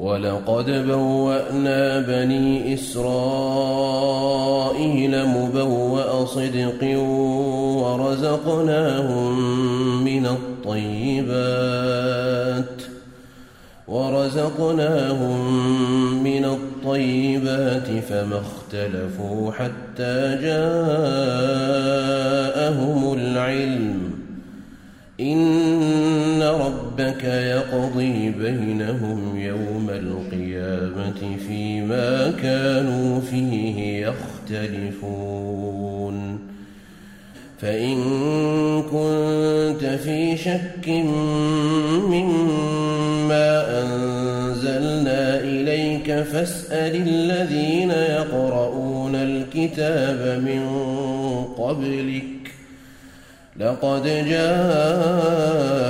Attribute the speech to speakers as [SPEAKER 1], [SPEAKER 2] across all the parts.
[SPEAKER 1] ولقد بوأنا بني إسرائيل مبوأ صدق ورزقناهم من الطيبات ورزقناهم من الطيبات فما اختلفوا حتى جاءهم العلم إن ربك يقضي بينهم يوم القيامة فيما كانوا فيه يختلفون. فإن كنت في شك مما أنزلنا إليك فاسأل الذين يقرؤون الكتاب من قبلك. لقد جاءك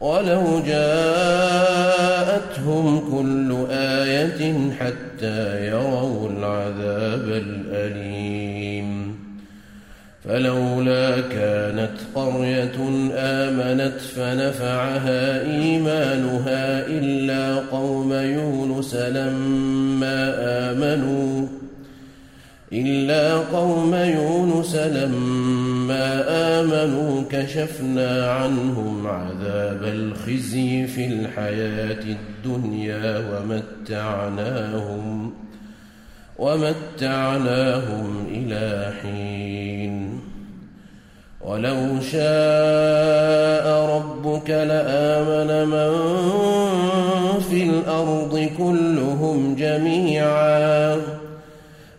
[SPEAKER 1] ولو جاءتهم كل آية حتى يروا العذاب الأليم فلولا كانت قرية آمنت فنفعها إيمانها إلا قوم يونس لما آمنوا إلا قوم يونس لما آمنوا كشفنا عنهم عذاب الخزي في الحياة الدنيا ومتعناهم ومتعناهم إلى حين. ولو شاء ربك لآمن من في الأرض كلهم جميعا.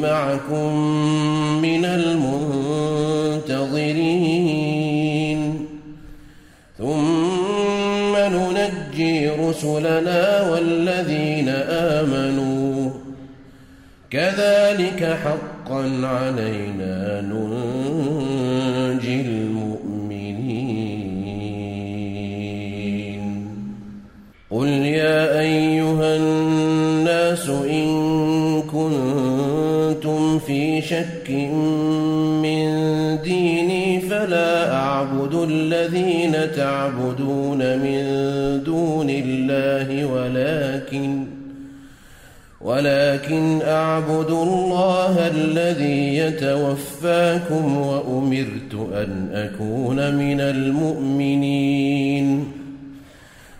[SPEAKER 1] معكم من المنتظرين. ثم ننجي رسلنا والذين آمنوا. كذلك حقا علينا ننجي المؤمنين شك من ديني فلا أعبد الذين تعبدون من دون الله ولكن ولكن أعبد الله الذي يتوفاكم وأمرت أن أكون من المؤمنين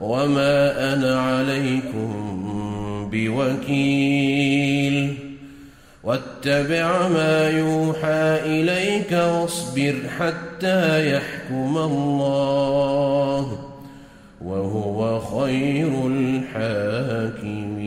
[SPEAKER 1] وما أنا عليكم بوكيل واتبع ما يوحى إليك واصبر حتى يحكم الله وهو خير الحاكمين